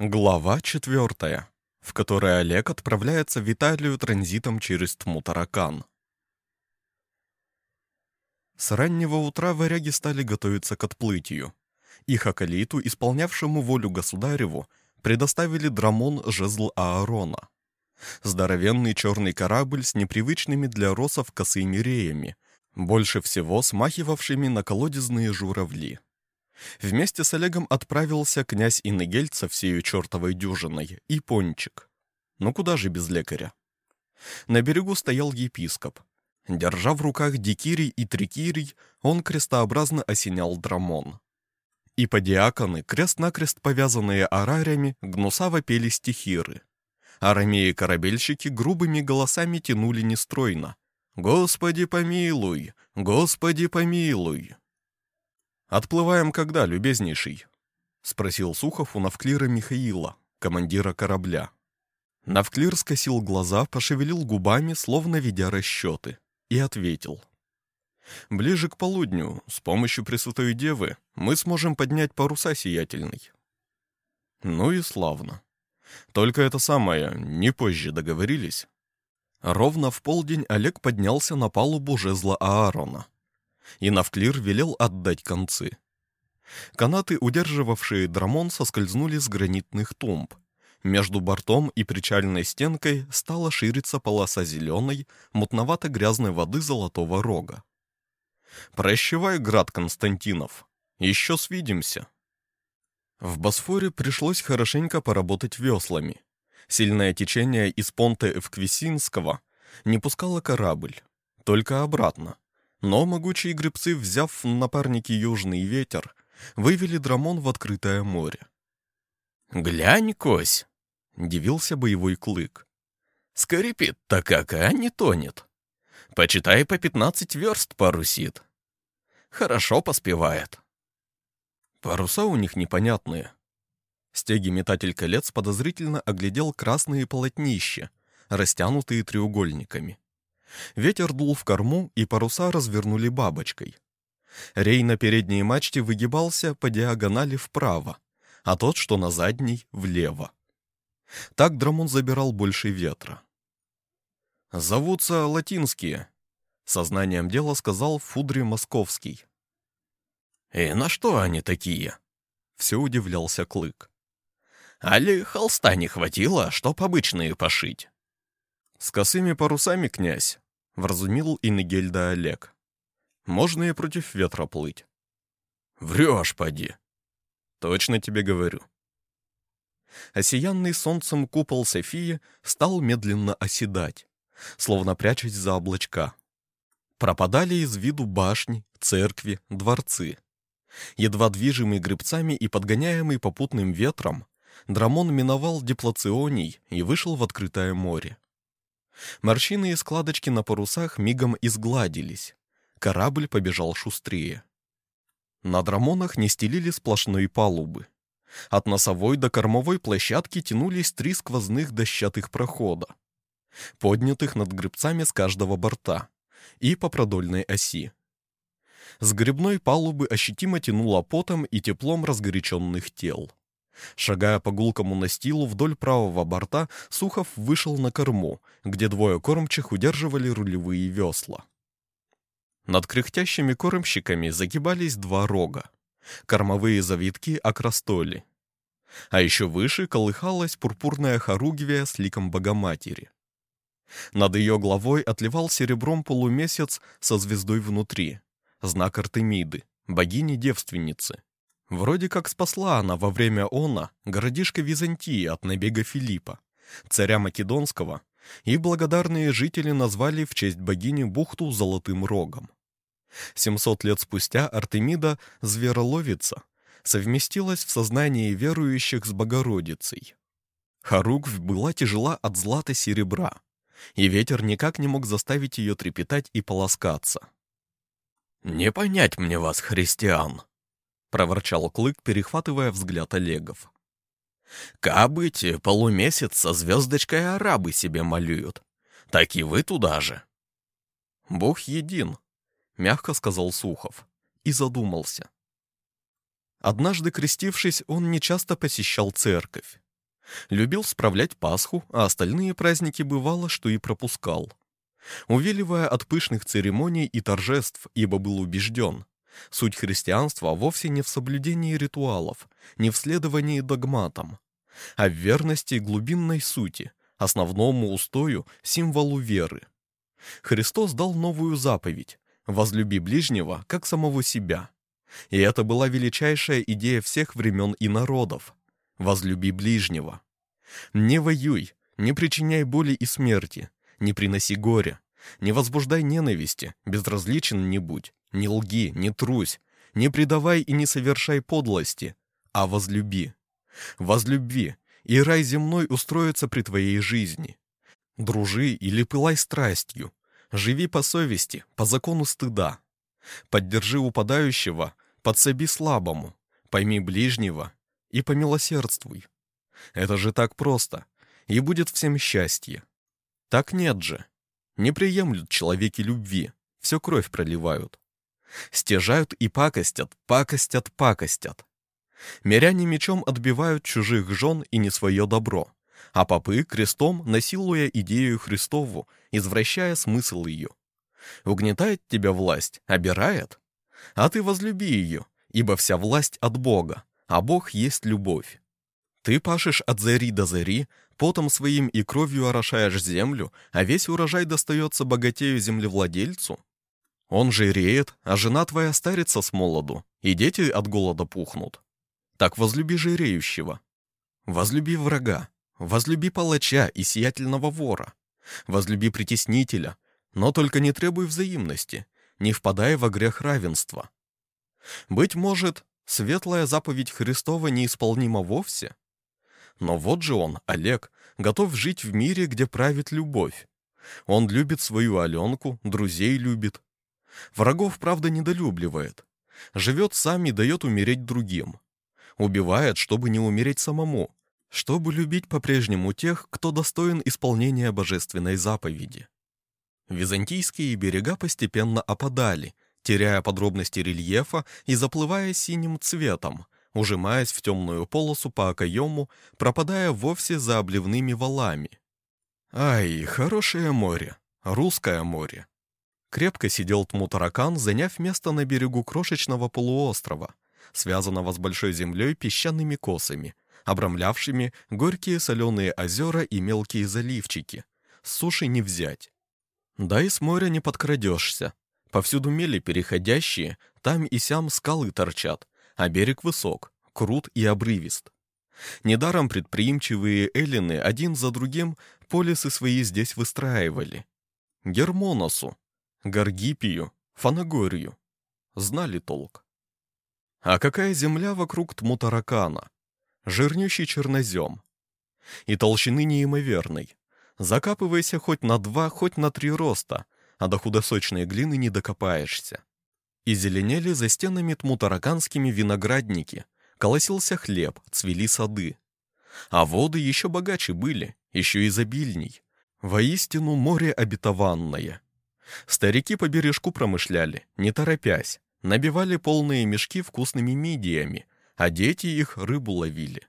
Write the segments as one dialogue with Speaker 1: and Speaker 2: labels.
Speaker 1: Глава четвертая, в которой Олег отправляется в транзитом через Тмутаракан. С раннего утра варяги стали готовиться к отплытию. Их акалиту, исполнявшему волю государеву, предоставили драмон жезл Аарона. Здоровенный черный корабль с непривычными для росов косыми реями, больше всего смахивавшими на колодезные журавли. Вместе с Олегом отправился князь Иннегельд со всею чертовой дюжиной и Пончик. Ну куда же без лекаря? На берегу стоял епископ. Держа в руках дикирий и трикирий, он крестообразно осенял драмон. И по диаконы, крест-накрест повязанные арарями, гнусаво пели стихиры. Арамеи-корабельщики грубыми голосами тянули нестройно. «Господи помилуй! Господи помилуй!» «Отплываем когда, любезнейший?» — спросил Сухов у Навклира Михаила, командира корабля. Навклир скосил глаза, пошевелил губами, словно ведя расчеты, и ответил. «Ближе к полудню, с помощью Пресвятой Девы, мы сможем поднять паруса сиятельный». «Ну и славно. Только это самое, не позже договорились». Ровно в полдень Олег поднялся на палубу жезла Аарона — и Навклир велел отдать концы. Канаты, удерживавшие драмон, соскользнули с гранитных тумб. Между бортом и причальной стенкой стала шириться полоса зеленой, мутновато-грязной воды золотого рога. «Прощавай, град Константинов, еще свидимся». В Босфоре пришлось хорошенько поработать веслами. Сильное течение из понта Эвквисинского не пускало корабль, только обратно. Но могучие гребцы, взяв в напарники южный ветер, вывели Драмон в открытое море.
Speaker 2: «Глянь, Кось!»
Speaker 1: — дивился боевой клык.
Speaker 2: «Скрипит-то как, а не тонет. Почитай, по пятнадцать верст парусит. Хорошо поспевает».
Speaker 1: Паруса у них непонятные. Стеги-метатель колец подозрительно оглядел красные полотнища, растянутые треугольниками. Ветер дул в корму, и паруса развернули бабочкой. Рей на передней мачте выгибался по диагонали вправо, а тот, что на задней, влево. Так Драмон забирал больше ветра. «Зовутся латинские», — сознанием дела сказал Фудри Московский.
Speaker 2: «И на что они такие?»
Speaker 1: — все удивлялся Клык.
Speaker 2: «Али холста не хватило, чтоб обычные пошить?»
Speaker 1: «С косыми парусами, князь», — вразумил Иннегельда Олег. «Можно и против ветра плыть».
Speaker 2: «Врешь, поди».
Speaker 1: «Точно тебе говорю». Осиянный солнцем купол Софии стал медленно оседать, словно прячась за облачка. Пропадали из виду башни, церкви, дворцы. Едва движимый гребцами и подгоняемый попутным ветром, Драмон миновал Диплоционий и вышел в открытое море. Морщины и складочки на парусах мигом изгладились. Корабль побежал шустрее. На драмонах не стелили сплошной палубы. От носовой до кормовой площадки тянулись три сквозных дощатых прохода, поднятых над гребцами с каждого борта и по продольной оси. С гребной палубы ощутимо тянуло потом и теплом разгоряченных тел. Шагая по гулкому настилу вдоль правого борта, Сухов вышел на корму, где двое кормчих удерживали рулевые весла. Над кряхтящими кормщиками загибались два рога. Кормовые завитки окрастоли. А еще выше колыхалась пурпурная хоругвия с ликом Богоматери. Над ее головой отливал серебром полумесяц со звездой внутри, знак Артемиды, богини-девственницы. Вроде как спасла она во время она городишко Византии от набега Филиппа, царя Македонского, и благодарные жители назвали в честь богини бухту Золотым Рогом. 700 лет спустя Артемида, звероловица, совместилась в сознании верующих с Богородицей. Харугвь была тяжела от злата серебра, и ветер никак не мог заставить ее трепетать и полоскаться.
Speaker 2: «Не понять мне вас, христиан!»
Speaker 1: — проворчал Клык, перехватывая взгляд Олегов.
Speaker 2: «Кабыти полумесяц со звездочкой арабы себе малюют. Так и вы туда же».
Speaker 1: «Бог един», — мягко сказал Сухов, и задумался. Однажды крестившись, он нечасто посещал церковь. Любил справлять Пасху, а остальные праздники бывало, что и пропускал. Увиливая от пышных церемоний и торжеств, ибо был убежден, суть христианства вовсе не в соблюдении ритуалов, не в следовании догматам, а в верности глубинной сути, основному устою, символу веры. Христос дал новую заповедь «Возлюби ближнего, как самого себя». И это была величайшая идея всех времен и народов. «Возлюби ближнего». Не воюй, не причиняй боли и смерти, не приноси горя, не возбуждай ненависти, безразличен не будь, не лги, не трусь, не предавай и не совершай подлости, а возлюби. Возлюби, и рай земной устроится при твоей жизни. Дружи или пылай страстью, живи по совести, по закону стыда. Поддержи упадающего, подсоби слабому, пойми ближнего и помилосердствуй. Это же так просто, и будет всем счастье. Так нет же. Не приемлют человеки любви, все кровь проливают. Стяжают и пакостят, пакостят, пакостят. Миряне мечом отбивают чужих жен и не свое добро, а попы крестом, насилуя идею Христову, извращая смысл ее. Угнетает тебя власть, обирает? А ты возлюби ее, ибо вся власть от Бога, а Бог есть любовь. Ты пашешь от зари до зари, потом своим и кровью орошаешь землю, а весь урожай достается богатею землевладельцу? Он жиреет, а жена твоя старится с молоду, и дети от голода пухнут. Так возлюби жиреющего. Возлюби врага, возлюби палача и сиятельного вора. Возлюби притеснителя, но только не требуй взаимности, не впадай во грех равенства. Быть может, светлая заповедь Христова неисполнима вовсе? Но вот же он, Олег, готов жить в мире, где правит любовь. Он любит свою Аленку, друзей любит. Врагов, правда, недолюбливает. Живет сам и дает умереть другим. Убивает, чтобы не умереть самому, чтобы любить по-прежнему тех, кто достоин исполнения божественной заповеди. Византийские берега постепенно опадали, теряя подробности рельефа и заплывая синим цветом, ужимаясь в темную полосу по окоему, пропадая вовсе за обливными валами. Ай, хорошее море, русское море. Крепко сидел Тмутаракан, заняв место на берегу крошечного полуострова, связанного с большой землей песчаными косами, обрамлявшими горькие соленые озера и мелкие заливчики. С суши не взять. Да и с моря не подкрадешься. Повсюду мели переходящие, там и сям скалы торчат, а берег высок, крут и обрывист. Недаром предприимчивые эллины один за другим полисы свои здесь выстраивали. Гермоносу, Гаргипию, Фанагорию. Знали толк. А какая земля вокруг Тмутаракана? Жирнющий чернозем. И толщины неимоверной. Закапывайся хоть на два, хоть на три роста, а до худосочной глины не докопаешься. И зеленели за стенами тмутараканскими виноградники, колосился хлеб, цвели сады. А воды еще богаче были, еще изобильней. Воистину море обетованное. Старики по бережку промышляли, не торопясь, набивали полные мешки вкусными мидиями, а дети их рыбу ловили.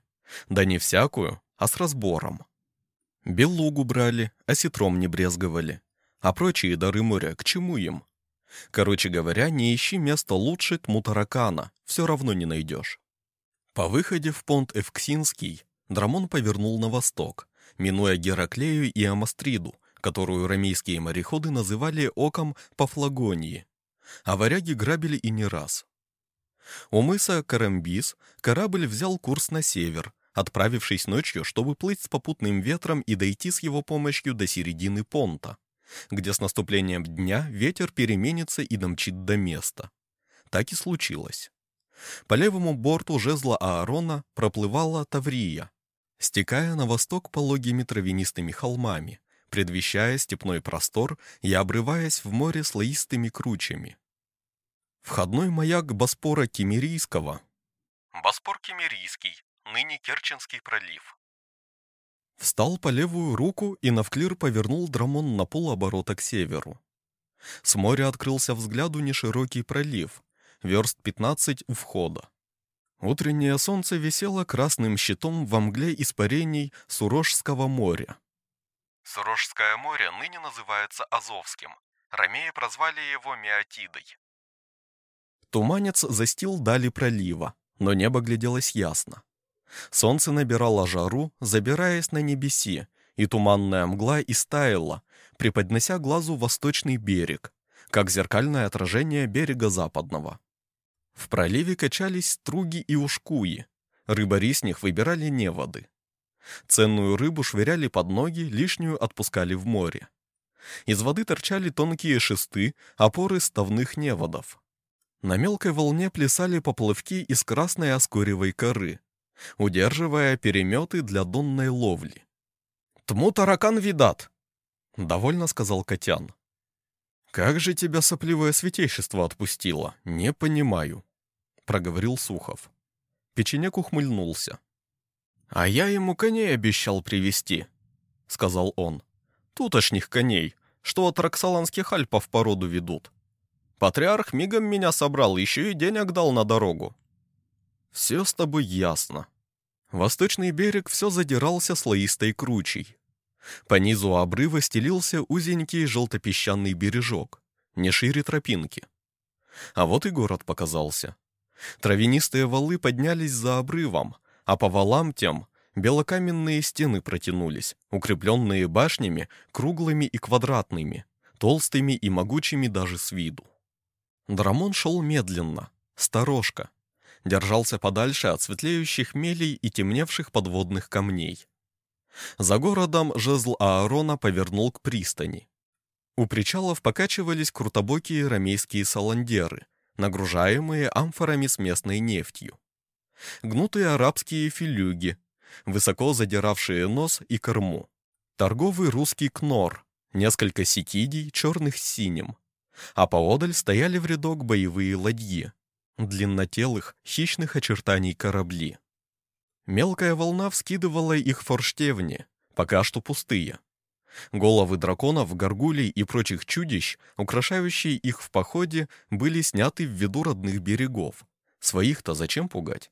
Speaker 1: Да не всякую, а с разбором. Белугу брали, а ситром не брезговали. А прочие дары моря к чему им? Короче говоря, не ищи место лучше тмутаракана, все равно не найдешь. По выходе в понт Эвксинский Драмон повернул на восток, минуя Гераклею и Амастриду, которую ромейские мореходы называли оком Пафлагонии, а варяги грабили и не раз. У мыса Карамбис корабль взял курс на север, отправившись ночью, чтобы плыть с попутным ветром и дойти с его помощью до середины понта, где с наступлением дня ветер переменится и домчит до места. Так и случилось. По левому борту жезла Аарона проплывала Таврия, стекая на восток пологими травянистыми холмами, предвещая степной простор и обрываясь в море слоистыми кручами. Входной маяк Боспора Кемерийского. Боспор Кемерийский, ныне Керченский пролив. Встал по левую руку и навклир повернул Драмон на полоборота к северу. С моря открылся взгляду неширокий пролив, верст 15 у входа. Утреннее солнце висело красным щитом во мгле испарений Сурожского моря. Сурожское море ныне называется Азовским. Ромеи прозвали его Меотидой. Туманец застил дали пролива, но небо гляделось ясно. Солнце набирало жару, забираясь на небеси, и туманная мгла истаяла, преподнося глазу восточный берег, как зеркальное отражение берега западного. В проливе качались струги и ушкуи. Рыбари с них выбирали неводы. Ценную рыбу швыряли под ноги, лишнюю отпускали в море. Из воды торчали тонкие шесты, опоры ставных неводов. На мелкой волне плясали поплавки из красной оскоревой коры, удерживая переметы для донной ловли. «Тму таракан видат!» — довольно сказал Котян. «Как же тебя сопливое святейшество отпустило? Не понимаю», — проговорил Сухов. Печенек ухмыльнулся. «А я ему коней обещал привести, сказал он. «Тутошних коней, что от Роксоланских Альпов породу ведут. Патриарх мигом меня собрал, еще и денег дал на дорогу». «Все с тобой ясно». Восточный берег все задирался слоистой кручей. По низу обрыва стелился узенький желтопесчаный бережок, не шире тропинки. А вот и город показался. Травянистые валы поднялись за обрывом, а по валам тем белокаменные стены протянулись, укрепленные башнями, круглыми и квадратными, толстыми и могучими даже с виду. Драмон шел медленно, сторожка, держался подальше от светлеющих мелей и темневших подводных камней. За городом жезл Аарона повернул к пристани. У причалов покачивались крутобокие ромейские саландеры, нагружаемые амфорами с местной нефтью. Гнутые арабские филюги, высоко задиравшие нос и корму. Торговый русский кнор, несколько сикидий, черных с синим. А поодаль стояли в рядок боевые ладьи, длиннотелых, хищных очертаний корабли. Мелкая волна вскидывала их форштевни, пока что пустые. Головы драконов, горгулей и прочих чудищ, украшающие их в походе, были сняты в виду родных берегов. Своих-то зачем пугать?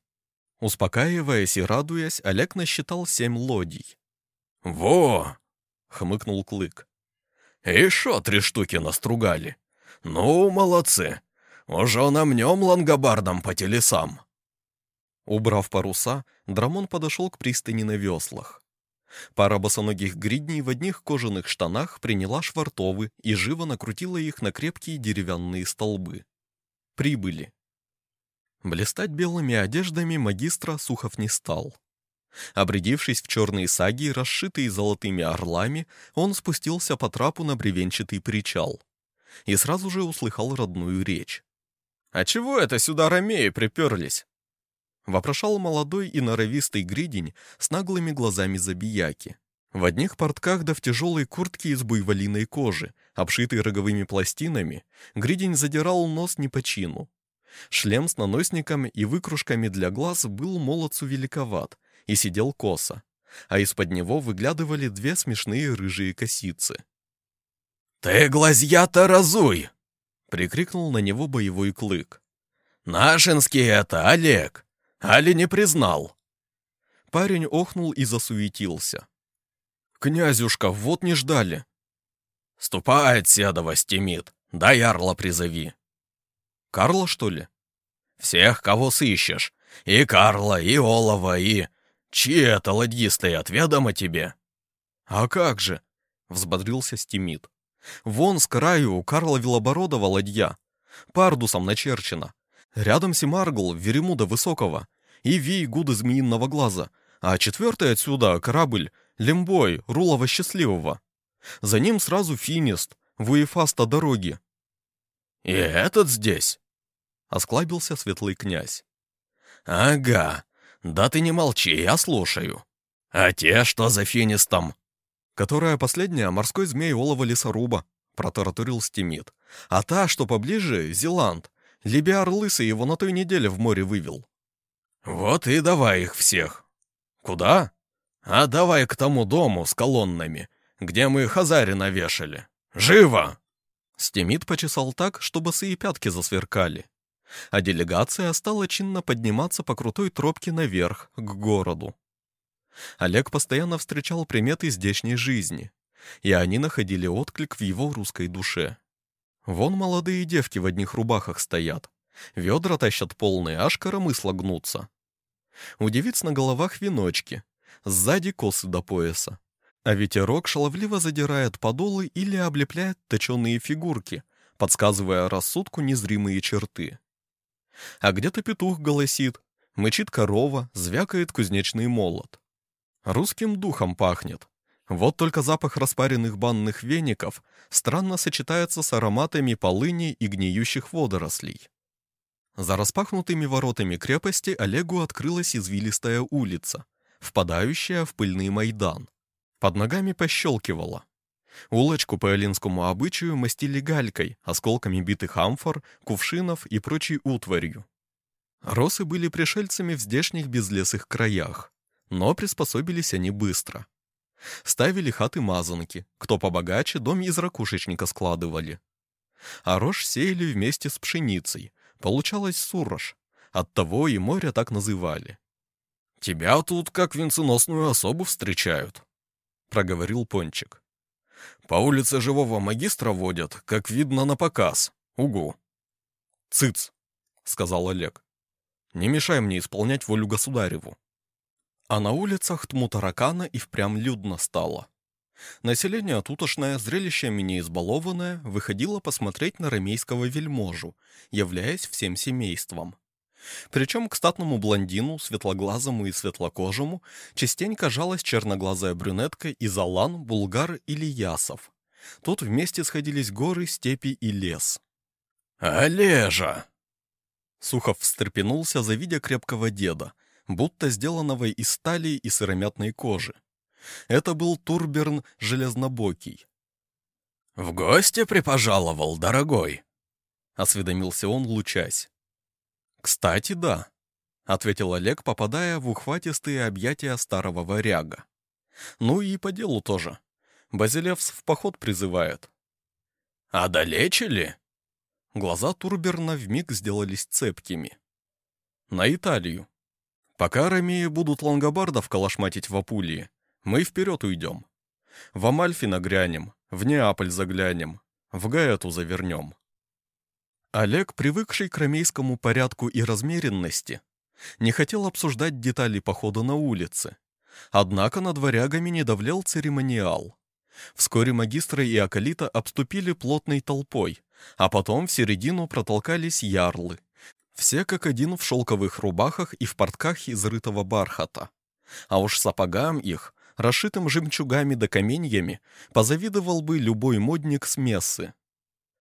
Speaker 1: Успокаиваясь и радуясь, Олег насчитал семь лодий.
Speaker 2: «Во!»
Speaker 1: — хмыкнул Клык.
Speaker 2: «Еще три штуки настругали. Ну, молодцы. Уже нам нем лангобардом по телесам».
Speaker 1: Убрав паруса, Драмон подошел к пристани на веслах. Пара босоногих гридней в одних кожаных штанах приняла швартовы и живо накрутила их на крепкие деревянные столбы. Прибыли. Блистать белыми одеждами магистра Сухов не стал. Обрядившись в черные саги, расшитые золотыми орлами, он спустился по трапу на бревенчатый причал и сразу же услыхал родную речь. «А чего это сюда ромеи приперлись?» вопрошал молодой и норовистый гридень с наглыми глазами забияки. В одних портках да в тяжелой куртке из буйволиной кожи, обшитой роговыми пластинами, гридень задирал нос не по чину. Шлем с наносником и выкружками для глаз был молодцу великоват и сидел косо, а из-под него выглядывали две смешные рыжие косицы.
Speaker 2: «Ты глазья-то разуй!» — прикрикнул на него боевой клык. «Нашинский это, Олег! Али не признал?»
Speaker 1: Парень охнул и засуетился. «Князюшка, вот не ждали!»
Speaker 2: «Ступай седова, стемит, да ярла призови!»
Speaker 1: «Карла, что ли?»
Speaker 2: «Всех, кого сыщешь. И Карла, и Олова, и... Чьи это ладьи стоят, ведомо тебе?»
Speaker 1: «А как же?» — взбодрился Стимит. «Вон с краю у Карла Велобородова ладья. Пардусом начерчена. Рядом Семаргл, Веремуда Высокого и Вий Гуда Змеиного Глаза, а четвертый отсюда корабль Лембой Рулова Счастливого. За ним сразу Финист, Вуефаста дороги.
Speaker 2: «И этот здесь?» — осклабился светлый князь. «Ага, да ты не молчи, я слушаю. А те, что за Финистом?»
Speaker 1: «Которая последняя, морской змей Олова Лесоруба», — протараторил Стимит. «А та, что поближе, Зеланд, Либиар Лысый его на той неделе в море вывел.
Speaker 2: Вот и давай их всех. Куда? А давай к тому дому с колоннами, где мы хазари навешали. Живо!
Speaker 1: Стемит почесал так, чтобы босые пятки засверкали. а делегация стала чинно подниматься по крутой тропке наверх, к городу. Олег постоянно встречал приметы здешней жизни, и они находили отклик в его русской душе. Вон молодые девки в одних рубахах стоят, ведра тащат полные, аж коромысла гнутся. У девиц на головах веночки, сзади косы до пояса. А ветерок шаловливо задирает подолы или облепляет точеные фигурки, подсказывая рассудку незримые черты. А где-то петух голосит, мычит корова, звякает кузнечный молот. Русским духом пахнет. Вот только запах распаренных банных веников странно сочетается с ароматами полыни и гниющих водорослей. За распахнутыми воротами крепости Олегу открылась извилистая улица, впадающая в пыльный Майдан. Под ногами пощелкивало. Улочку по эллинскому обычаю мастили галькой, осколками битых амфор, кувшинов и прочей утварью. Росы были пришельцами в здешних безлесых краях, но приспособились они быстро. Ставили хаты-мазанки, кто побогаче дом из ракушечника складывали. А рожь сеяли вместе с пшеницей, получалось сурож, оттого и море так называли.
Speaker 2: «Тебя тут как венценосную особу встречают», — проговорил Пончик. По улице живого магистра водят, как видно на показ. Угу.
Speaker 1: Цыц, сказал Олег. Не мешай мне исполнять волю государеву. А на улицах тму таракана и впрямь людно стало. Население тутошное, зрелищами не избалованное, выходило посмотреть на ромейского вельможу, являясь всем семейством. Причем к статному блондину, светлоглазому и светлокожему, частенько жалась черноглазая брюнетка из Алан, Булгар или Ясов. Тут вместе сходились горы, степи и лес.
Speaker 2: «Олежа!»
Speaker 1: Сухов встрепенулся, завидя крепкого деда, будто сделанного из стали и сыромятной кожи. Это был Турберн Железнобокий.
Speaker 2: «В гости припожаловал, дорогой?»
Speaker 1: — осведомился он, лучась. «Кстати, да», — ответил Олег, попадая в ухватистые объятия старого варяга. «Ну и по делу тоже. Базилевс в поход призывает».
Speaker 2: «А далече ли?»
Speaker 1: Глаза Турберна вмиг сделались цепкими. «На Италию. Пока ромеи будут лангобардов калашматить в Апулии, мы вперед уйдем. В Амальфи нагрянем, в Неаполь заглянем, в Гаэту завернем. Олег, привыкший к ромейскому порядку и размеренности, не хотел обсуждать детали похода на улице. Однако над варягами не давлел церемониал. Вскоре магистры и Акалита обступили плотной толпой, а потом в середину протолкались ярлы. Все как один в шелковых рубахах и в портках из рытого бархата. А уж сапогам их, расшитым жемчугами да каменьями, позавидовал бы любой модник с мессы.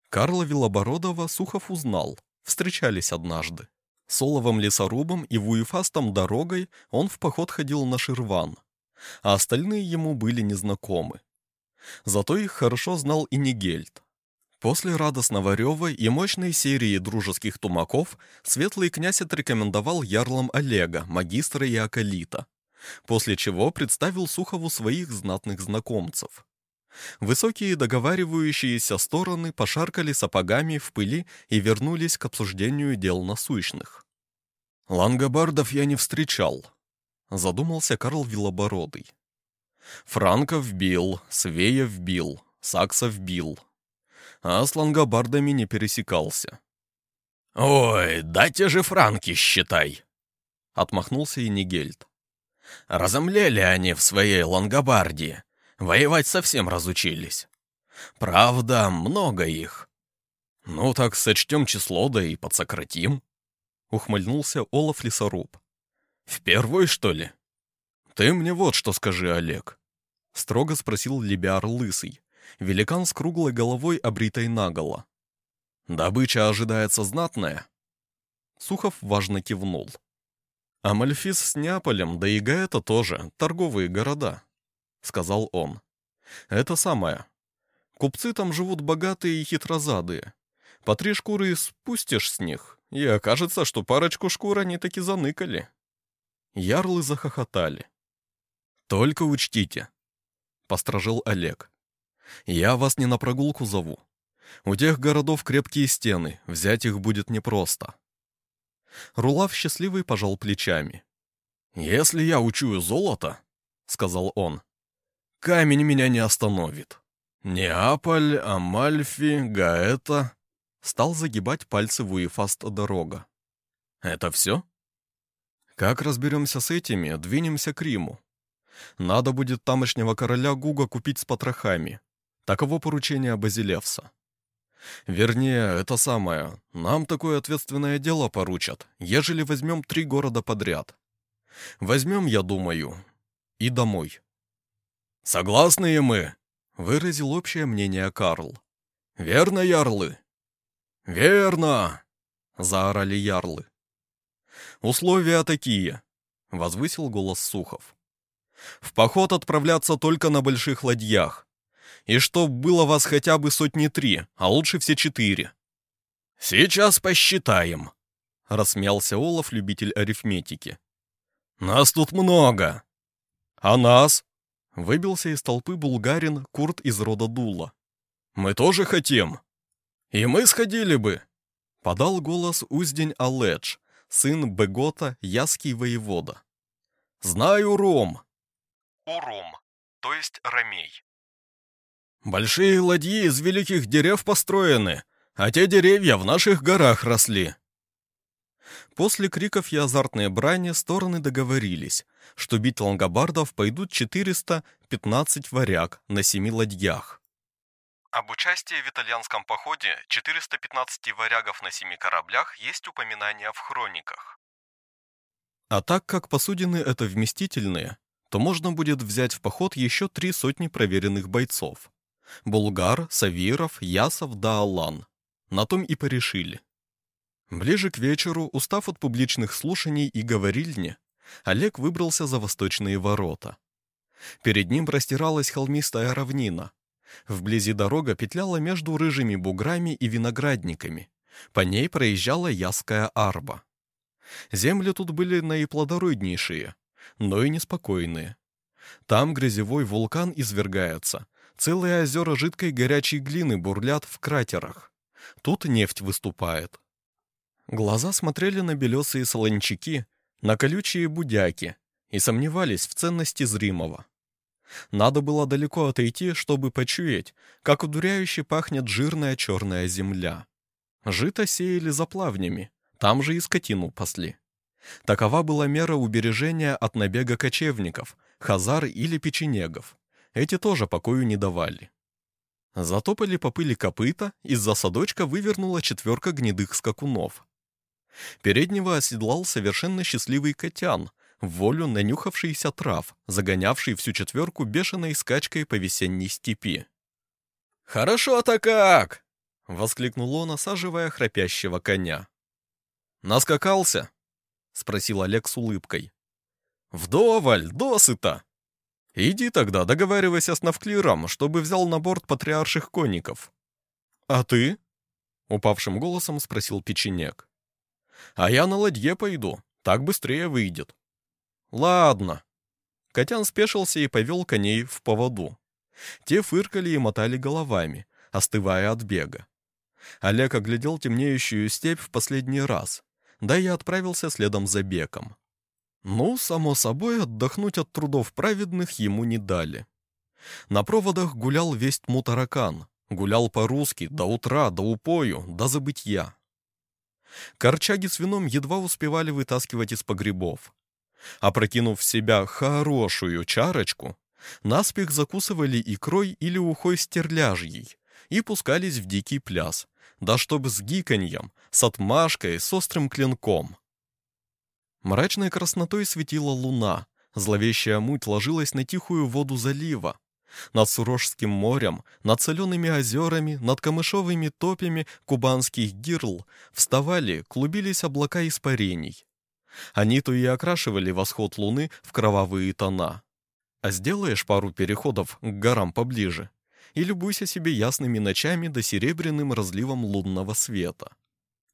Speaker 1: Карла Вилобородова Сухов узнал, встречались однажды. С лесорубом и Вуефастом дорогой он в поход ходил на Ширван, а остальные ему были незнакомы. Зато их хорошо знал и Нигельд. После радостного рева и мощной серии дружеских тумаков светлый князь отрекомендовал ярлам Олега, магистра и Акалита, после чего представил Сухову своих знатных знакомцев. Высокие договаривающиеся стороны пошаркали сапогами в пыли и вернулись к обсуждению дел насущных. «Лангобардов я не встречал», — задумался Карл Вилобородый. «Франков бил, Свеев бил, Саксов бил, а с лангобардами не пересекался».
Speaker 2: «Ой, дайте же франки, считай!» — отмахнулся и Нигельд. «Разомлели они в своей лангобардии, Воевать совсем разучились. Правда, много их. Ну так сочтем число, да и подсократим. Ухмыльнулся Олаф Лесоруб. В первой, что ли? Ты мне вот что скажи, Олег. Строго спросил Лебяр Лысый, великан с круглой головой, обритой наголо. Добыча ожидается знатная. Сухов важно кивнул. Амальфис с Неаполем, да и Гаэта тоже, торговые города сказал он. «Это самое. Купцы там живут богатые и хитрозадые. По три шкуры спустишь с них, и окажется, что парочку шкур они таки заныкали». Ярлы захохотали. «Только учтите», — постражил Олег. «Я вас не на прогулку зову. У тех городов крепкие стены, взять их будет непросто.
Speaker 1: Рулав счастливый пожал плечами.
Speaker 2: «Если я учую золото, — сказал он, — камень меня не остановит. Неаполь, Амальфи, Гаэта...» Стал загибать пальцы в Уефаст дорога. «Это все?» «Как разберемся с этими, двинемся к Риму. Надо будет тамошнего короля Гуга купить с потрохами. Таково поручение Базилевса. Вернее, это самое, нам такое ответственное дело поручат, ежели возьмем три города подряд. Возьмем, я думаю, и домой. «Согласные мы», — выразил общее мнение Карл. «Верно, ярлы?» «Верно!» — заорали ярлы. «Условия такие», — возвысил голос Сухов. «В поход отправляться только на больших ладьях, и чтоб было вас хотя бы сотни три, а лучше все четыре». «Сейчас посчитаем», —
Speaker 1: рассмеялся Олаф, любитель арифметики.
Speaker 2: «Нас тут много».
Speaker 1: «А нас?» — выбился из толпы булгарин Курт из рода Дула. «Мы тоже хотим».
Speaker 2: «И мы сходили бы», —
Speaker 1: подал голос Уздень Аледж, сын Бегота, яский воевода.
Speaker 2: «Знаю Ром».
Speaker 1: «Уром, то есть Ромей».
Speaker 2: Большие ладьи из великих дерев построены, а те деревья в наших горах росли.
Speaker 1: После криков и азартной брани стороны договорились, что бить лангобардов пойдут 415 варяг на семи ладьях. Об участии в итальянском походе 415 варягов на семи кораблях есть упоминания в хрониках. А так как посудины это вместительные, то можно будет взять в поход еще три сотни проверенных бойцов. Булгар, Савиров, Ясов да Алан. На том и порешили. Ближе к вечеру, устав от публичных слушаний и говорильни, Олег выбрался за восточные ворота. Перед ним простиралась холмистая равнина. Вблизи дорога петляла между рыжими буграми и виноградниками. По ней проезжала яская арба. Земли тут были наиплодороднейшие, но и неспокойные. Там грязевой вулкан извергается, Целые озера жидкой горячей глины бурлят в кратерах. Тут нефть выступает. Глаза смотрели на белесые солончаки, на колючие будяки и сомневались в ценности зримого. Надо было далеко отойти, чтобы почуять, как удуряюще пахнет жирная черная земля. Жито сеяли за плавнями, там же и скотину пасли. Такова была мера убережения от набега кочевников, хазар или печенегов. Эти тоже покою не давали. Затопали по пыли копыта, из-за садочка вывернула четверка гнедых скакунов. Переднего оседлал совершенно счастливый котян, волю нанюхавшийся трав, загонявший всю четверку бешеной скачкой по весенней степи.
Speaker 2: «Хорошо-то как!»
Speaker 1: — воскликнул он, осаживая храпящего коня. «Наскакался?» — спросил Олег с улыбкой. «Вдоволь, досыта!» Иди тогда, договаривайся с Навклиром, чтобы взял на борт патриарших конников. А ты? Упавшим голосом спросил печенек. А я на ладье пойду, так быстрее выйдет. Ладно. Котян спешился и повел коней в поводу. Те фыркали и мотали головами, остывая от бега. Олег оглядел темнеющую степь в последний раз, да и отправился следом за беком. Ну, само собой, отдохнуть от трудов праведных ему не дали. На проводах гулял весь мутаракан, гулял по-русски до утра, до упою, до забытья. Корчаги с вином едва успевали вытаскивать из погребов. Опрокинув в себя хорошую чарочку, наспех закусывали икрой или ухой стерляжьей и пускались в дикий пляс, да чтоб с гиканьем, с отмашкой, с острым клинком. Мрачной краснотой светила луна, зловещая муть ложилась на тихую воду залива. Над Сурожским морем, над солеными озерами, над камышовыми топями кубанских гирл вставали, клубились облака испарений. Они то и окрашивали восход луны в кровавые тона. А сделаешь пару переходов к горам поближе, и любуйся себе ясными ночами да серебряным разливом лунного света.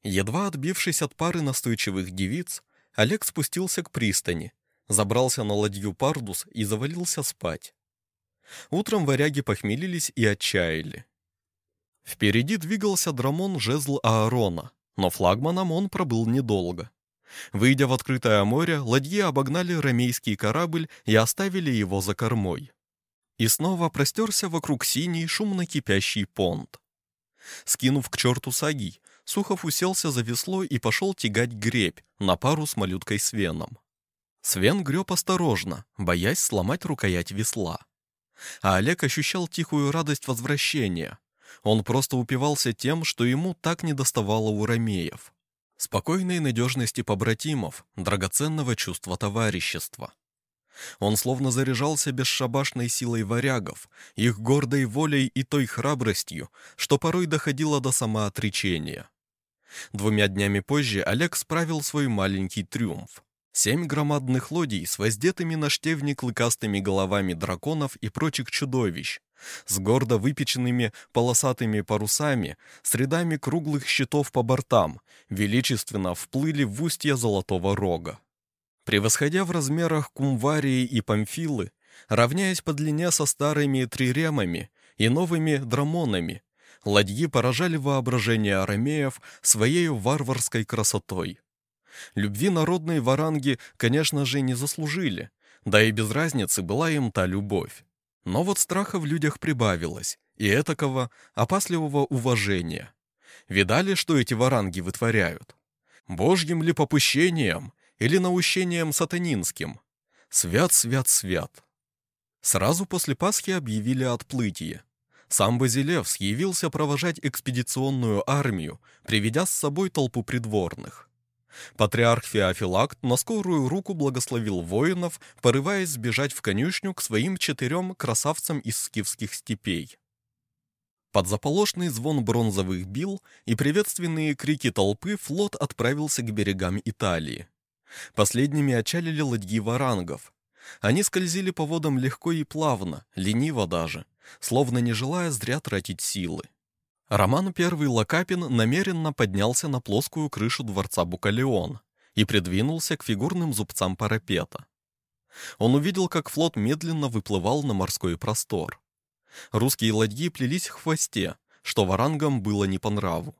Speaker 1: Едва отбившись от пары настойчивых девиц, Олег спустился к пристани, забрался на ладью Пардус и завалился спать. Утром варяги похмелились и отчаяли. Впереди двигался драмон жезл Аарона, но флагманом он пробыл недолго. Выйдя в открытое море, ладьи обогнали ромейский корабль и оставили его за кормой. И снова простерся вокруг синий, шумно кипящий понт. Скинув к черту саги, Сухов уселся за весло и пошел тягать гребь на пару с малюткой Свеном. Свен греб осторожно, боясь сломать рукоять весла. А Олег ощущал тихую радость возвращения. Он просто упивался тем, что ему так недоставало у ромеев. Спокойной надежности побратимов, драгоценного чувства товарищества. Он словно заряжался бесшабашной силой варягов, их гордой волей и той храбростью, что порой доходило до самоотречения. Двумя днями позже Олег справил свой маленький триумф. Семь громадных лодий с воздетыми на штевни клыкастыми головами драконов и прочих чудовищ, с гордо выпеченными полосатыми парусами, с рядами круглых щитов по бортам, величественно вплыли в устье Золотого Рога. Превосходя в размерах кумварии и памфилы, равняясь по длине со старыми триремами и новыми драмонами, ладьи поражали воображение арамеев своей варварской красотой. Любви народной варанги, конечно же, не заслужили, да и без разницы была им та любовь. Но вот страха в людях прибавилось, и этакого опасливого уважения. Видали, что эти варанги вытворяют? Божьим ли попущением или наущением сатанинским? Свят, свят, свят. Сразу после Пасхи объявили отплытие. Сам Базилевс явился провожать экспедиционную армию, приведя с собой толпу придворных. Патриарх Феофилакт на скорую руку благословил воинов, порываясь сбежать в конюшню к своим четырем красавцам из скифских степей. Под заполошный звон бронзовых бил и приветственные крики толпы флот отправился к берегам Италии. Последними отчалили ладьи варангов. Они скользили по водам легко и плавно, лениво даже словно не желая зря тратить силы. Роман I Лакапин намеренно поднялся на плоскую крышу дворца Букалеон и придвинулся к фигурным зубцам парапета. Он увидел, как флот медленно выплывал на морской простор. Русские ладьи плелись в хвосте, что варангам было не по нраву.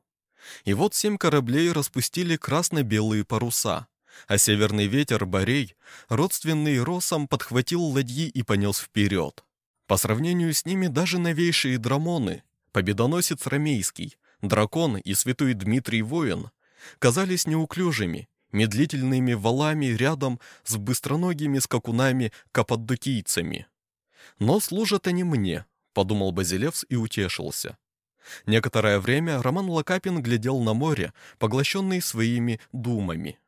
Speaker 1: И вот семь кораблей распустили красно-белые паруса, а северный ветер Борей, родственный росом, подхватил ладьи и понес вперед. По сравнению с ними даже новейшие драмоны, победоносец Ромейский, дракон и святой Дмитрий Воин, казались неуклюжими, медлительными валами рядом с быстроногими скакунами-каппадокийцами. «Но служат они мне», — подумал Базилевс и утешился. Некоторое время Роман Лакапин глядел на море, поглощенный своими думами,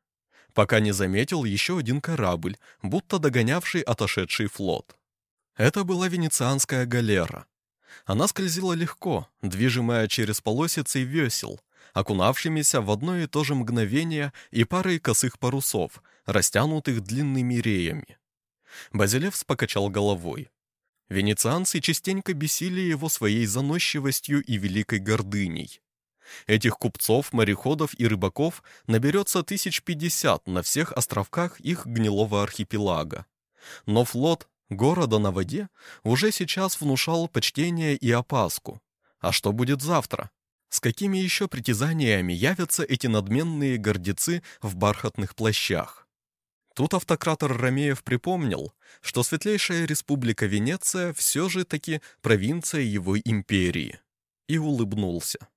Speaker 1: пока не заметил еще один корабль, будто догонявший отошедший флот. Это была венецианская галера. Она скользила легко, движимая через полосицы весел, окунавшимися в одно и то же мгновение и парой косых парусов, растянутых длинными реями. Базилевс покачал головой. Венецианцы частенько бесили его своей заносчивостью и великой гордыней. Этих купцов, мореходов и рыбаков наберется тысяч пятьдесят на всех островках их гнилого архипелага. Но флот города на воде уже сейчас внушал почтение и опаску. А что будет завтра? С какими еще притязаниями явятся эти надменные гордецы в бархатных плащах? Тут автократор Ромеев припомнил, что Светлейшая Республика Венеция все же таки провинция его империи, и улыбнулся.